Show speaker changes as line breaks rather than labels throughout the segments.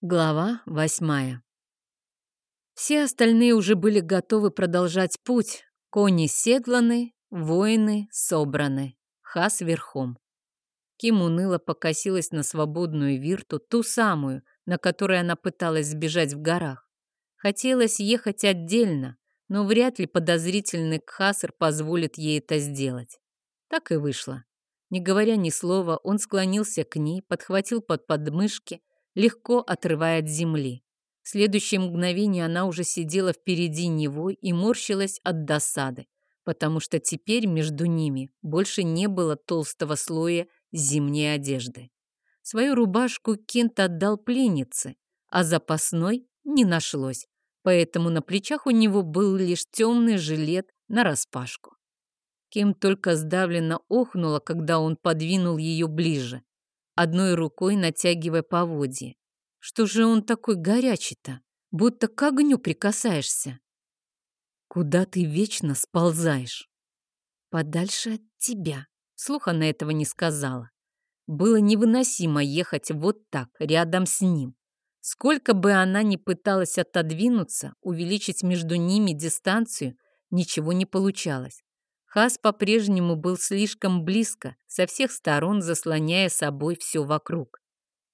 Глава восьмая. Все остальные уже были готовы продолжать путь. Кони седланы, воины собраны. Хас верхом. Ким уныло покосилась на свободную вирту, ту самую, на которой она пыталась сбежать в горах. Хотелось ехать отдельно, но вряд ли подозрительный Кхаср позволит ей это сделать. Так и вышло. Не говоря ни слова, он склонился к ней, подхватил под подмышки, легко отрывая от земли. В следующее мгновение она уже сидела впереди него и морщилась от досады, потому что теперь между ними больше не было толстого слоя зимней одежды. Свою рубашку Кент отдал пленнице, а запасной не нашлось, поэтому на плечах у него был лишь темный жилет нараспашку. Кем только сдавленно охнула, когда он подвинул ее ближе одной рукой натягивая поводья. Что же он такой горячий-то? Будто к огню прикасаешься. Куда ты вечно сползаешь? Подальше от тебя. Слух она этого не сказала. Было невыносимо ехать вот так, рядом с ним. Сколько бы она ни пыталась отодвинуться, увеличить между ними дистанцию, ничего не получалось. Хас по-прежнему был слишком близко, со всех сторон заслоняя собой все вокруг.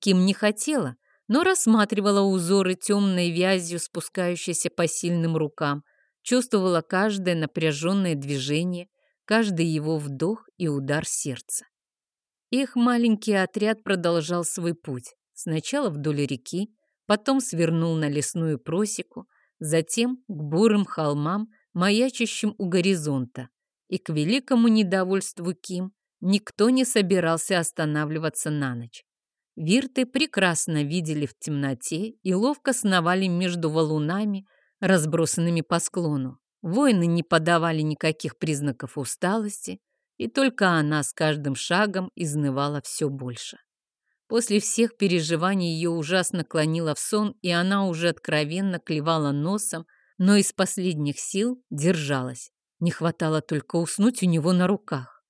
Ким не хотела, но рассматривала узоры темной вязью, спускающейся по сильным рукам, чувствовала каждое напряженное движение, каждый его вдох и удар сердца. Их маленький отряд продолжал свой путь. Сначала вдоль реки, потом свернул на лесную просеку, затем к бурым холмам, маячащим у горизонта, и к великому недовольству Ким никто не собирался останавливаться на ночь. Вирты прекрасно видели в темноте и ловко сновали между валунами, разбросанными по склону. Воины не подавали никаких признаков усталости, и только она с каждым шагом изнывала все больше. После всех переживаний ее ужасно клонило в сон, и она уже откровенно клевала носом, но из последних сил держалась. Не хватало только уснуть у него на руках.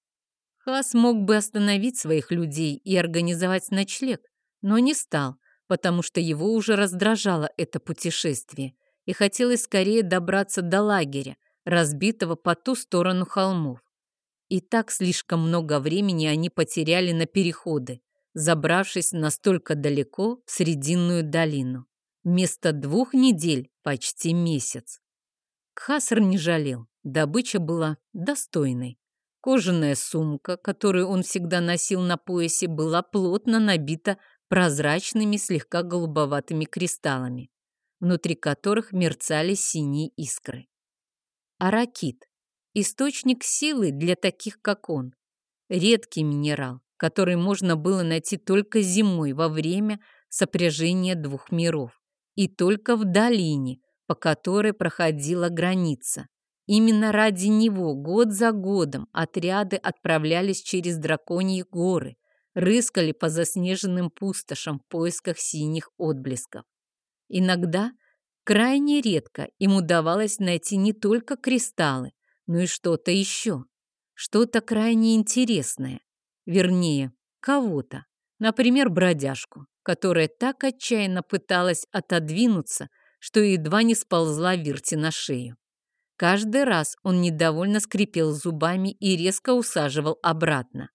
Хас мог бы остановить своих людей и организовать ночлег, но не стал, потому что его уже раздражало это путешествие и хотелось скорее добраться до лагеря, разбитого по ту сторону холмов. И так слишком много времени они потеряли на переходы, забравшись настолько далеко в Срединную долину. Вместо двух недель почти месяц. Кхаср не жалел. Добыча была достойной. Кожаная сумка, которую он всегда носил на поясе, была плотно набита прозрачными, слегка голубоватыми кристаллами, внутри которых мерцали синие искры. Аракит – источник силы для таких, как он. Редкий минерал, который можно было найти только зимой во время сопряжения двух миров и только в долине, по которой проходила граница. Именно ради него год за годом отряды отправлялись через драконьи горы, рыскали по заснеженным пустошам в поисках синих отблесков. Иногда, крайне редко, им удавалось найти не только кристаллы, но и что-то еще, что-то крайне интересное, вернее, кого-то, например, бродяжку, которая так отчаянно пыталась отодвинуться, что едва не сползла Вирте на шею. Каждый раз он недовольно скрипел зубами и резко усаживал обратно.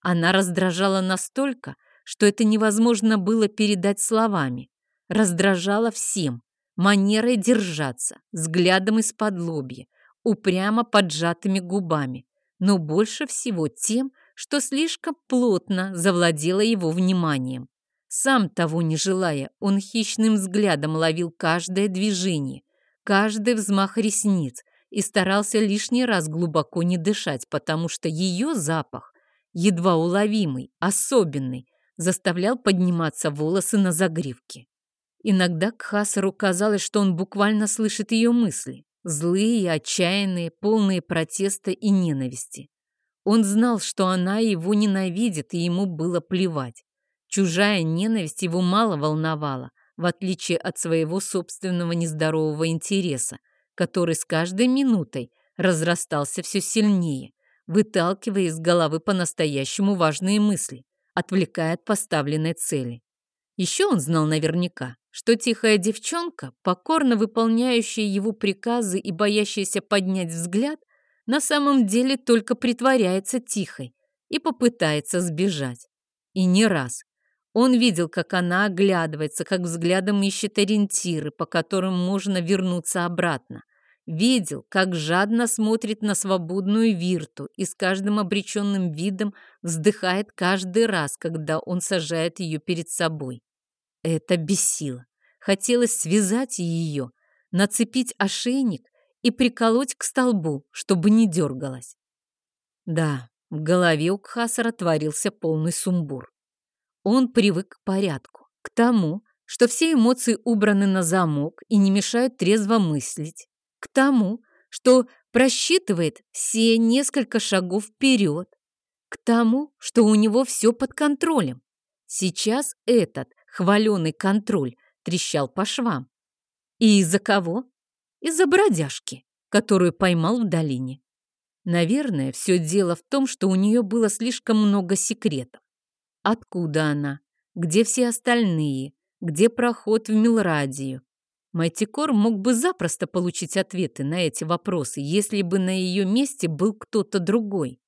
Она раздражала настолько, что это невозможно было передать словами. Раздражала всем, манерой держаться, взглядом из-под лобья, упрямо поджатыми губами, но больше всего тем, что слишком плотно завладела его вниманием. Сам того не желая, он хищным взглядом ловил каждое движение, каждый взмах ресниц и старался лишний раз глубоко не дышать, потому что ее запах, едва уловимый, особенный, заставлял подниматься волосы на загривке. Иногда Кхасару казалось, что он буквально слышит ее мысли, злые, отчаянные, полные протеста и ненависти. Он знал, что она его ненавидит, и ему было плевать. Чужая ненависть его мало волновала, в отличие от своего собственного нездорового интереса, который с каждой минутой разрастался все сильнее, выталкивая из головы по-настоящему важные мысли, отвлекая от поставленной цели. Еще он знал наверняка, что тихая девчонка, покорно выполняющая его приказы и боящаяся поднять взгляд, на самом деле только притворяется тихой и попытается сбежать. И не раз. Он видел, как она оглядывается, как взглядом ищет ориентиры, по которым можно вернуться обратно. Видел, как жадно смотрит на свободную Вирту и с каждым обреченным видом вздыхает каждый раз, когда он сажает ее перед собой. Это бесило. Хотелось связать ее, нацепить ошейник и приколоть к столбу, чтобы не дергалась. Да, в голове у Кхасара творился полный сумбур. Он привык к порядку, к тому, что все эмоции убраны на замок и не мешают трезво мыслить, к тому, что просчитывает все несколько шагов вперед, к тому, что у него все под контролем. Сейчас этот хваленый контроль трещал по швам. И из-за кого? Из-за бродяжки, которую поймал в долине. Наверное, все дело в том, что у нее было слишком много секретов. Откуда она? Где все остальные? Где проход в Милрадию? Майтикор мог бы запросто получить ответы на эти вопросы, если бы на ее месте был кто-то другой.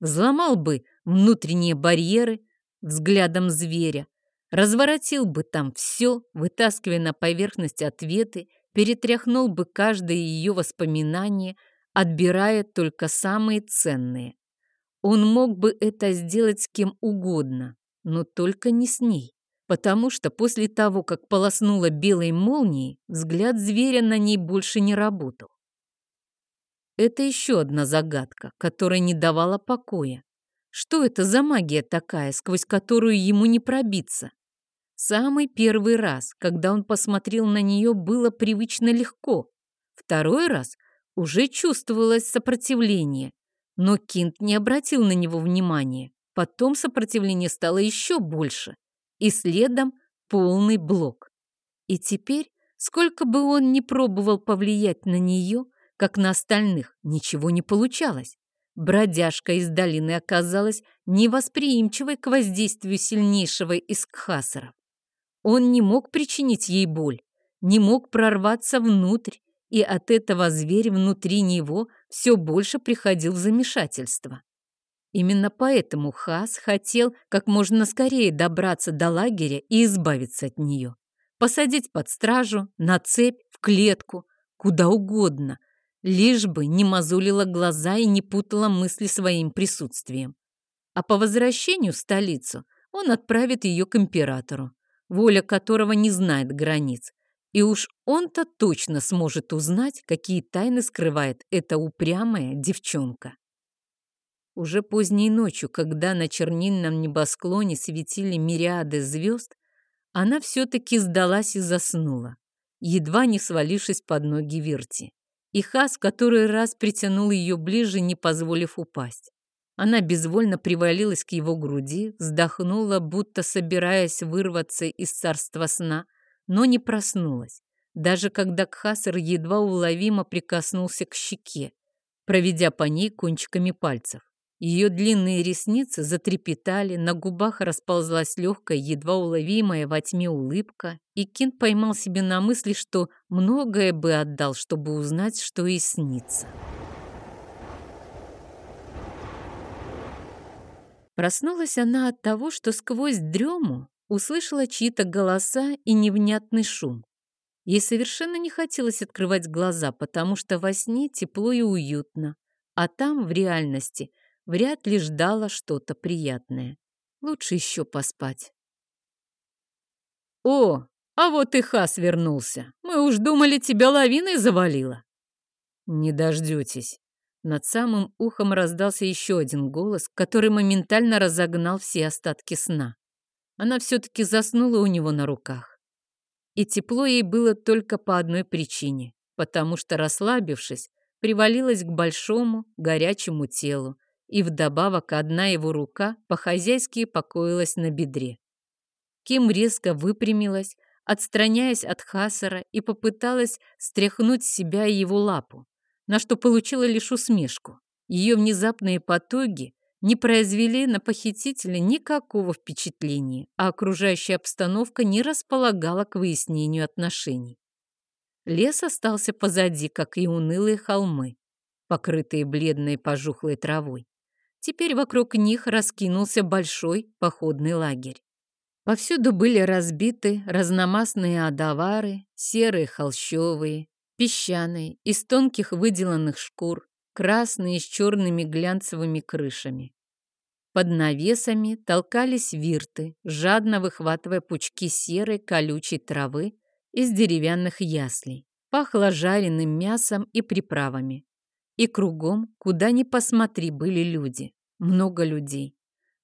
Взломал бы внутренние барьеры взглядом зверя, разворотил бы там все, вытаскивая на поверхность ответы, перетряхнул бы каждое ее воспоминание, отбирая только самые ценные. Он мог бы это сделать с кем угодно, но только не с ней, потому что после того, как полоснула белой молнией, взгляд зверя на ней больше не работал. Это еще одна загадка, которая не давала покоя. Что это за магия такая, сквозь которую ему не пробиться? Самый первый раз, когда он посмотрел на нее, было привычно легко. Второй раз уже чувствовалось сопротивление, но Кинт не обратил на него внимания. Потом сопротивление стало еще больше, и следом полный блок. И теперь, сколько бы он ни пробовал повлиять на нее, как на остальных, ничего не получалось. Бродяжка из долины оказалась невосприимчивой к воздействию сильнейшего из кхасаров. Он не мог причинить ей боль, не мог прорваться внутрь, и от этого зверь внутри него все больше приходил в замешательство. Именно поэтому Хас хотел как можно скорее добраться до лагеря и избавиться от нее. Посадить под стражу, на цепь, в клетку, куда угодно, лишь бы не мозолила глаза и не путала мысли своим присутствием. А по возвращению в столицу он отправит ее к императору воля которого не знает границ. И уж он-то точно сможет узнать, какие тайны скрывает эта упрямая девчонка. Уже поздней ночью, когда на чернильном небосклоне светили мириады звезд, она все-таки сдалась и заснула, едва не свалившись под ноги Вирти. И Хас который раз притянул ее ближе, не позволив упасть. Она безвольно привалилась к его груди, вздохнула, будто собираясь вырваться из царства сна, но не проснулась, даже когда Кхасар едва уловимо прикоснулся к щеке, проведя по ней кончиками пальцев. Ее длинные ресницы затрепетали, на губах расползлась легкая, едва уловимая во тьме улыбка, и Кент поймал себе на мысли, что многое бы отдал, чтобы узнать, что и снится. Проснулась она от того, что сквозь дрему услышала чьи-то голоса и невнятный шум. Ей совершенно не хотелось открывать глаза, потому что во сне тепло и уютно, а там, в реальности, вряд ли ждало что-то приятное. Лучше еще поспать. «О, а вот и Хас вернулся. Мы уж думали, тебя лавиной завалило». «Не дождетесь», над самым ухом раздался еще один голос, который моментально разогнал все остатки сна. Она все-таки заснула у него на руках. И тепло ей было только по одной причине, потому что, расслабившись, привалилась к большому горячему телу, и вдобавок одна его рука по-хозяйски покоилась на бедре. Ким резко выпрямилась, отстраняясь от Хасара, и попыталась стряхнуть с себя его лапу на что получила лишь усмешку. Ее внезапные потуги не произвели на похитителя никакого впечатления, а окружающая обстановка не располагала к выяснению отношений. Лес остался позади, как и унылые холмы, покрытые бледной пожухлой травой. Теперь вокруг них раскинулся большой походный лагерь. Повсюду были разбиты разномастные адавары, серые холщовые, песчаные, из тонких выделанных шкур, красные с черными глянцевыми крышами. Под навесами толкались вирты, жадно выхватывая пучки серой колючей травы из деревянных яслей. Пахло жареным мясом и приправами. И кругом, куда ни посмотри, были люди. Много людей.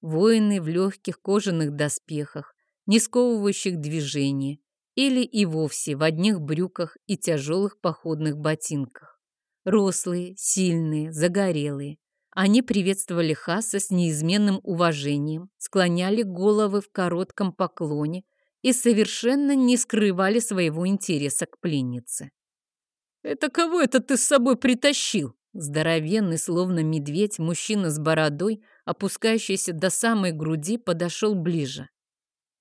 Воины в легких кожаных доспехах, не сковывающих движения, или и вовсе в одних брюках и тяжелых походных ботинках. Рослые, сильные, загорелые. Они приветствовали Хаса с неизменным уважением, склоняли головы в коротком поклоне и совершенно не скрывали своего интереса к пленнице. «Это кого это ты с собой притащил?» Здоровенный, словно медведь, мужчина с бородой, опускающийся до самой груди, подошел ближе.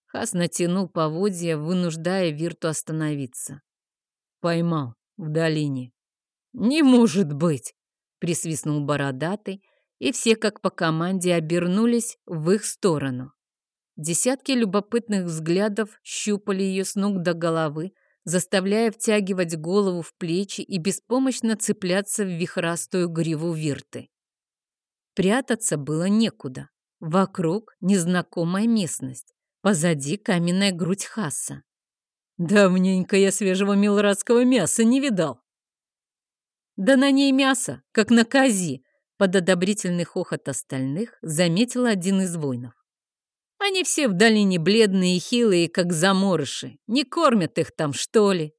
Хас натянул поводья, вынуждая Вирту остановиться. Поймал в долине. «Не может быть!» — присвистнул бородатый, и все, как по команде, обернулись в их сторону. Десятки любопытных взглядов щупали ее с ног до головы, заставляя втягивать голову в плечи и беспомощно цепляться в вихрастую гриву Вирты. Прятаться было некуда. Вокруг незнакомая местность. Позади каменная грудь Хасса. Давненько я свежего милрадского мяса не видал. Да на ней мясо, как на кози, под одобрительный хохот остальных заметил один из воинов. Они все в долине бледные и хилые, как заморыши. Не кормят их там, что ли?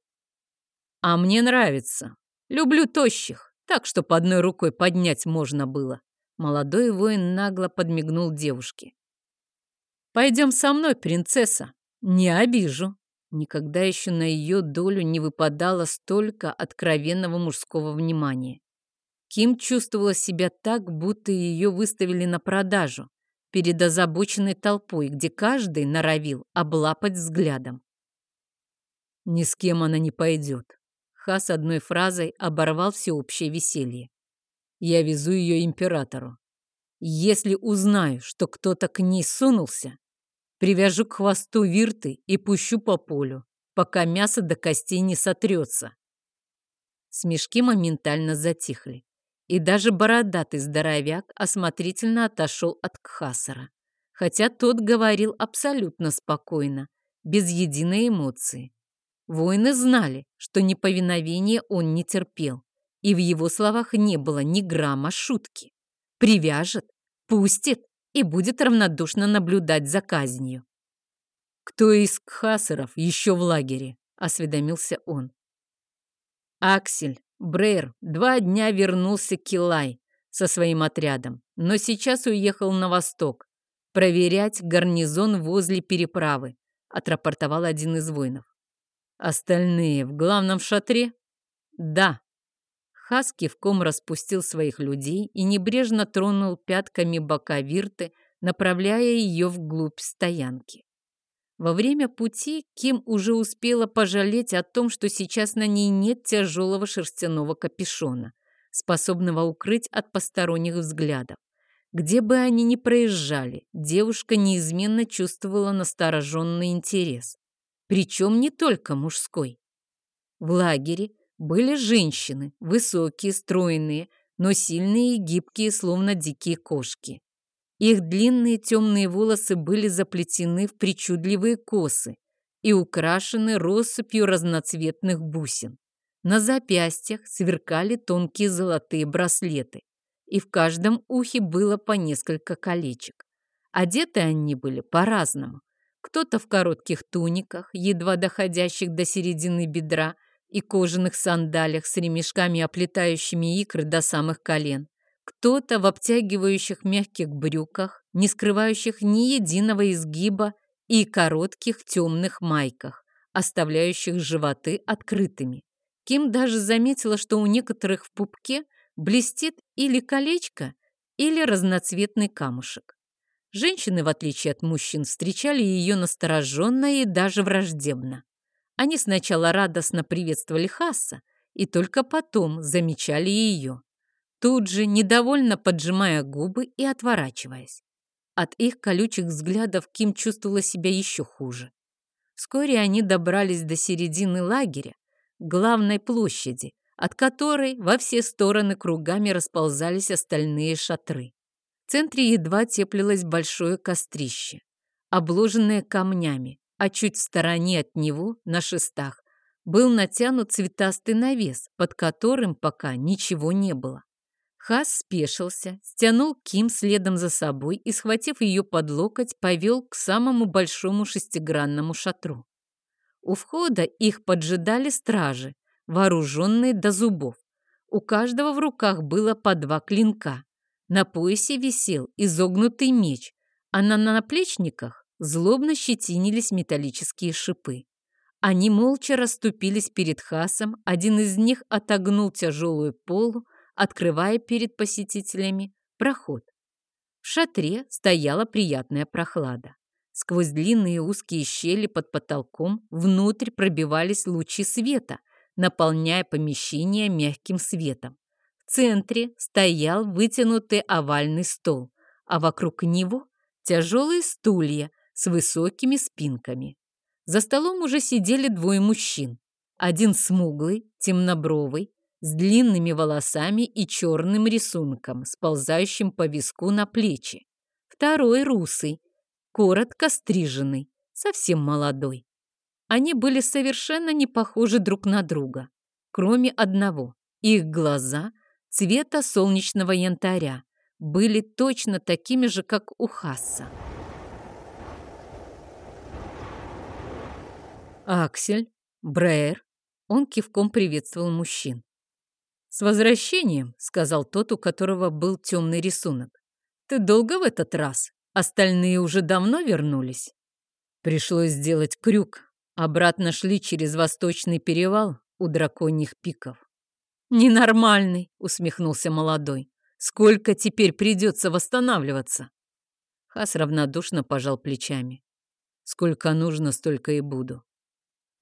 А мне нравится. Люблю тощих, так что по одной рукой поднять можно было. Молодой воин нагло подмигнул девушке. «Пойдем со мной, принцесса. Не обижу». Никогда еще на ее долю не выпадало столько откровенного мужского внимания. Ким чувствовала себя так, будто ее выставили на продажу перед озабоченной толпой, где каждый норовил облапать взглядом. Ни с кем она не пойдет. Хас одной фразой оборвал всеобщее веселье. Я везу ее императору. Если узнаю, что кто-то к ней сунулся, Привяжу к хвосту вирты и пущу по полю, пока мясо до костей не сотрется. Смешки моментально затихли. И даже бородатый здоровяк осмотрительно отошел от Кхасара. Хотя тот говорил абсолютно спокойно, без единой эмоции. Воины знали, что неповиновение он не терпел, и в его словах не было ни грамма шутки. Привяжет, пустит, и будет равнодушно наблюдать за казнью. «Кто из кхасеров еще в лагере?» — осведомился он. Аксель, Брейр, два дня вернулся Килай со своим отрядом, но сейчас уехал на восток проверять гарнизон возле переправы, отрапортовал один из воинов. Остальные в главном шатре? Да, Хас кивком распустил своих людей и небрежно тронул пятками бока Вирты, направляя ее вглубь стоянки. Во время пути Ким уже успела пожалеть о том, что сейчас на ней нет тяжелого шерстяного капюшона, способного укрыть от посторонних взглядов. Где бы они ни проезжали, девушка неизменно чувствовала настороженный интерес. Причем не только мужской. В лагере были женщины, высокие, стройные, но сильные и гибкие, словно дикие кошки. Их длинные темные волосы были заплетены в причудливые косы и украшены россыпью разноцветных бусин. На запястьях сверкали тонкие золотые браслеты, и в каждом ухе было по несколько колечек. Одеты они были по-разному. Кто-то в коротких туниках, едва доходящих до середины бедра, и кожаных сандалиях с ремешками, оплетающими икры до самых колен. Кто-то в обтягивающих мягких брюках, не скрывающих ни единого изгиба, и коротких темных майках, оставляющих животы открытыми. Ким даже заметила, что у некоторых в пупке блестит или колечко, или разноцветный камушек. Женщины, в отличие от мужчин, встречали ее настороженно и даже враждебно. Они сначала радостно приветствовали Хасса и только потом замечали ее. Тут же, недовольно поджимая губы и отворачиваясь. От их колючих взглядов Ким чувствовала себя еще хуже. Вскоре они добрались до середины лагеря, главной площади, от которой во все стороны кругами расползались остальные шатры. В центре едва теплилось большое кострище, обложенное камнями, а чуть в стороне от него, на шестах, был натянут цветастый навес, под которым пока ничего не было. Хас спешился, стянул Ким следом за собой и, схватив ее под локоть, повел к самому большому шестигранному шатру. У входа их поджидали стражи, вооруженные до зубов. У каждого в руках было по два клинка. На поясе висел изогнутый меч, а на наплечниках злобно щетинились металлические шипы. Они молча расступились перед Хасом, один из них отогнул тяжелую полу, открывая перед посетителями проход. В шатре стояла приятная прохлада. Сквозь длинные узкие щели под потолком внутрь пробивались лучи света, наполняя помещение мягким светом. В центре стоял вытянутый овальный стол, а вокруг него тяжелые стулья с высокими спинками. За столом уже сидели двое мужчин. Один смуглый, темнобровый, с длинными волосами и черным рисунком, сползающим по виску на плечи. Второй русый, коротко стриженный, совсем молодой. Они были совершенно не похожи друг на друга, кроме одного. Их глаза цвета солнечного янтаря были точно такими же, как у Хасса. Аксель, Брейер, он кивком приветствовал мужчин. «С возвращением», — сказал тот, у которого был темный рисунок. «Ты долго в этот раз? Остальные уже давно вернулись?» Пришлось сделать крюк. Обратно шли через Восточный перевал у драконьих пиков. «Ненормальный», — усмехнулся молодой. «Сколько теперь придется восстанавливаться?» Хас равнодушно пожал плечами. «Сколько нужно, столько и буду.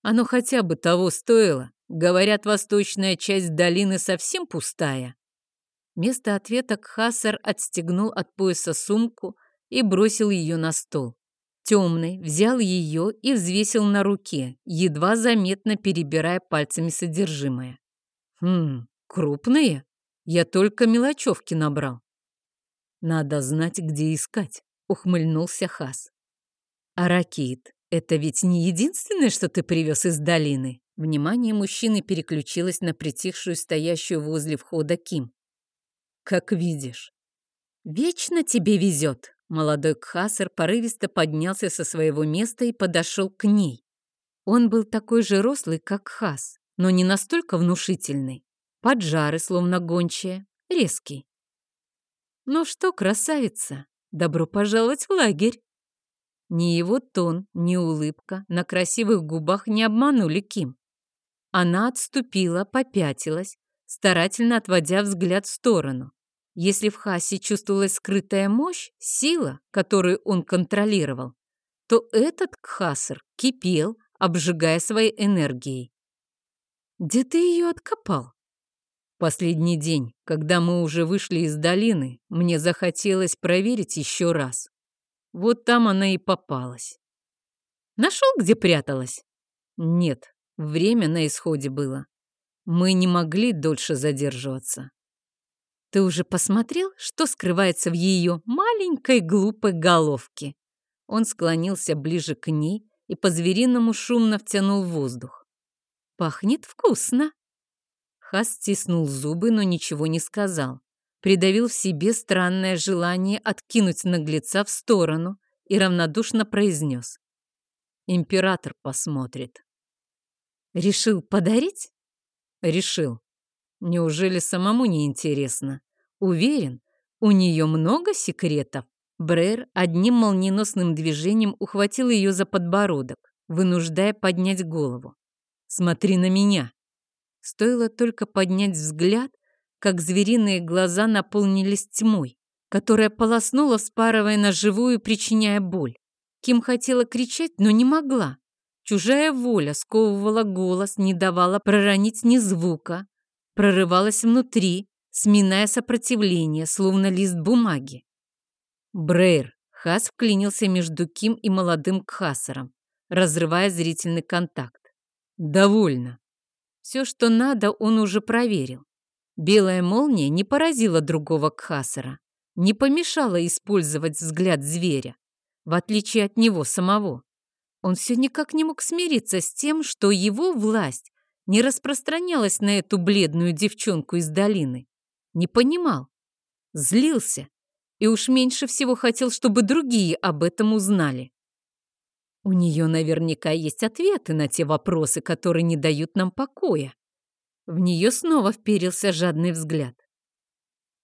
Оно хотя бы того стоило. Говорят, восточная часть долины совсем пустая. Вместо ответа Кхасар отстегнул от пояса сумку и бросил ее на стол. Темный взял ее и взвесил на руке, едва заметно перебирая пальцами содержимое. «Хм, крупные? Я только мелочевки набрал». «Надо знать, где искать», — ухмыльнулся Хас. «А ракит, это ведь не единственное, что ты привез из долины?» Внимание мужчины переключилось на притихшую, стоящую возле входа Ким. «Как видишь». «Вечно тебе везет!» Молодой Кхасер порывисто поднялся со своего места и подошел к ней. Он был такой же рослый, как Хас, но не настолько внушительный. Поджары, словно гончая, резкий. «Ну что, красавица, добро пожаловать в лагерь!» Ни его тон, ни улыбка на красивых губах не обманули Ким. Она отступила, попятилась, старательно отводя взгляд в сторону. Если в Хасе чувствовалась скрытая мощь, сила, которую он контролировал, то этот Кхасар кипел, обжигая своей энергией. «Где ты ее откопал?» Последний день, когда мы уже вышли из долины, мне захотелось проверить еще раз. Вот там она и попалась. Нашел, где пряталась? Нет, Время на исходе было. Мы не могли дольше задерживаться. Ты уже посмотрел, что скрывается в ее маленькой глупой головке? Он склонился ближе к ней и по-звериному шумно втянул воздух. Пахнет вкусно. Хас стиснул зубы, но ничего не сказал. Придавил в себе странное желание откинуть наглеца в сторону и равнодушно произнес. Император посмотрит. Решил подарить? Решил. Неужели самому не интересно? Уверен, у нее много секретов. Брэр одним молниеносным движением ухватил ее за подбородок, вынуждая поднять голову. «Смотри на меня!» Стоило только поднять взгляд, как звериные глаза наполнились тьмой. которая полоснула, вспарывая на живую, причиняя боль. Ким хотела кричать, но не могла. Чужая воля сковывала голос, не давала проронить ни звука, прорывалась внутри, сминая сопротивление, словно лист бумаги. Брейр. Хас вклинился между Ким и молодым Кхасаром, разрывая зрительный контакт. «Довольно. Все, что надо, он уже проверил. Белая молния не поразила другого Кхасара, не помешала использовать взгляд зверя, в отличие от него самого. Он все никак не мог смириться с тем, что его власть не распространялась на эту бледную девчонку из долины. Не понимал, злился и уж меньше всего хотел, чтобы другие об этом узнали. У нее наверняка есть ответы на те вопросы, которые не дают нам покоя. В нее снова вперился жадный взгляд.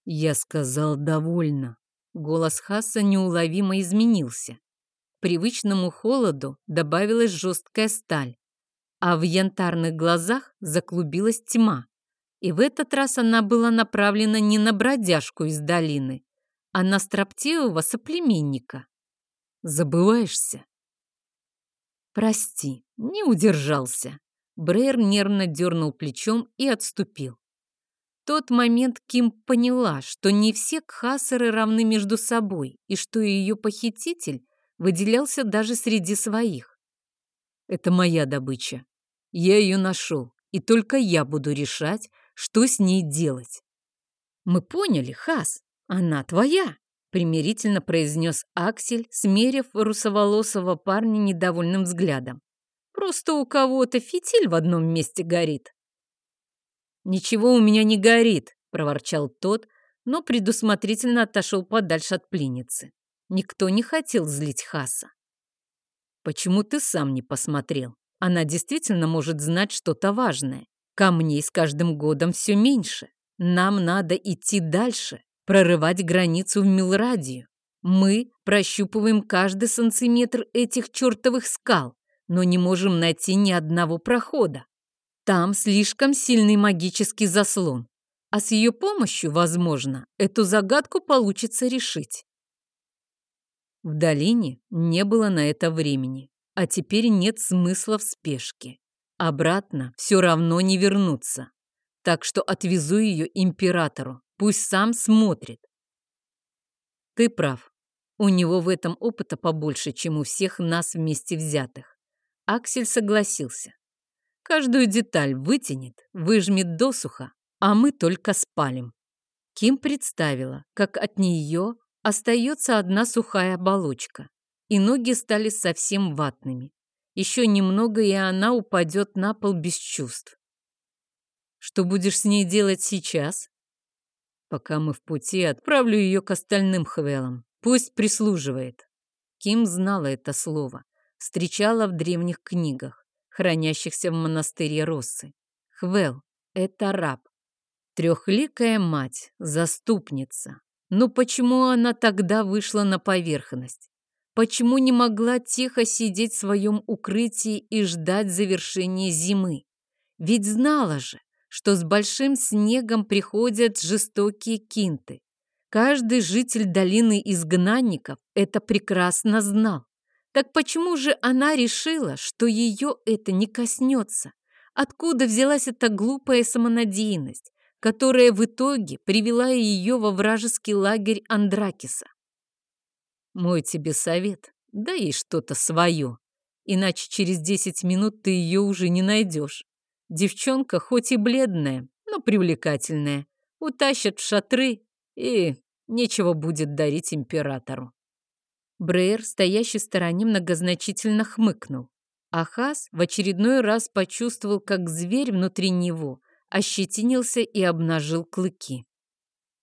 Я сказал «довольно». Голос Хасса неуловимо изменился. К привычному холоду добавилась жесткая сталь, а в янтарных глазах заклубилась тьма. И в этот раз она была направлена не на бродяжку из долины, а на строптивого соплеменника. «Забываешься?» «Прости, не удержался». Брейр нервно дернул плечом и отступил. В тот момент Ким поняла, что не все кхасеры равны между собой и что ее похититель выделялся даже среди своих. «Это моя добыча. Я ее нашел, и только я буду решать, что с ней делать». «Мы поняли, Хас, она твоя», примирительно произнес Аксель, смерив русоволосого парня недовольным взглядом. Просто у кого-то фитиль в одном месте горит. «Ничего у меня не горит», — проворчал тот, но предусмотрительно отошел подальше от пленницы. Никто не хотел злить Хаса. «Почему ты сам не посмотрел? Она действительно может знать что-то важное. Камней с каждым годом все меньше. Нам надо идти дальше прорывать границу в Милрадию. Мы прощупываем каждый сантиметр этих чертовых скал, но не можем найти ни одного прохода. Там слишком сильный магический заслон, а с ее помощью, возможно, эту загадку получится решить. В долине не было на это времени, а теперь нет смысла в спешке. Обратно все равно не вернуться, так что отвезу ее императору. Пусть сам смотрит. Ты прав. У него в этом опыта побольше, чем у всех нас вместе взятых. Аксель согласился. Каждую деталь вытянет, выжмет досуха, а мы только спалим. Ким представила, как от нее остается одна сухая оболочка, и ноги стали совсем ватными. Еще немного, и она упадет на пол без чувств. Что будешь с ней делать сейчас? Пока мы в пути, отправлю ее к остальным хвелам. Пусть прислуживает. Ким знала это слово. Встречала в древних книгах, хранящихся в монастыре Россы. Хвел — это раб. Трехликая мать, заступница. Но почему она тогда вышла на поверхность? Почему не могла тихо сидеть в своем укрытии и ждать завершения зимы? Ведь знала же, что с большим снегом приходят жестокие кинты. Каждый житель долины изгнанников это прекрасно знал. Так почему же она решила, что ее это не коснется? Откуда взялась эта глупая самонадеянность, которая в итоге привела ее во вражеский лагерь Андракиса? Мой тебе совет, дай ей что-то свое, иначе через десять минут ты ее уже не найдешь. Девчонка хоть и бледная, но привлекательная. Утащат в шатры и нечего будет дарить императору. Брейер, стоящий в стороне, многозначительно хмыкнул. Ахаз в очередной раз почувствовал, как зверь внутри него ощетинился и обнажил клыки.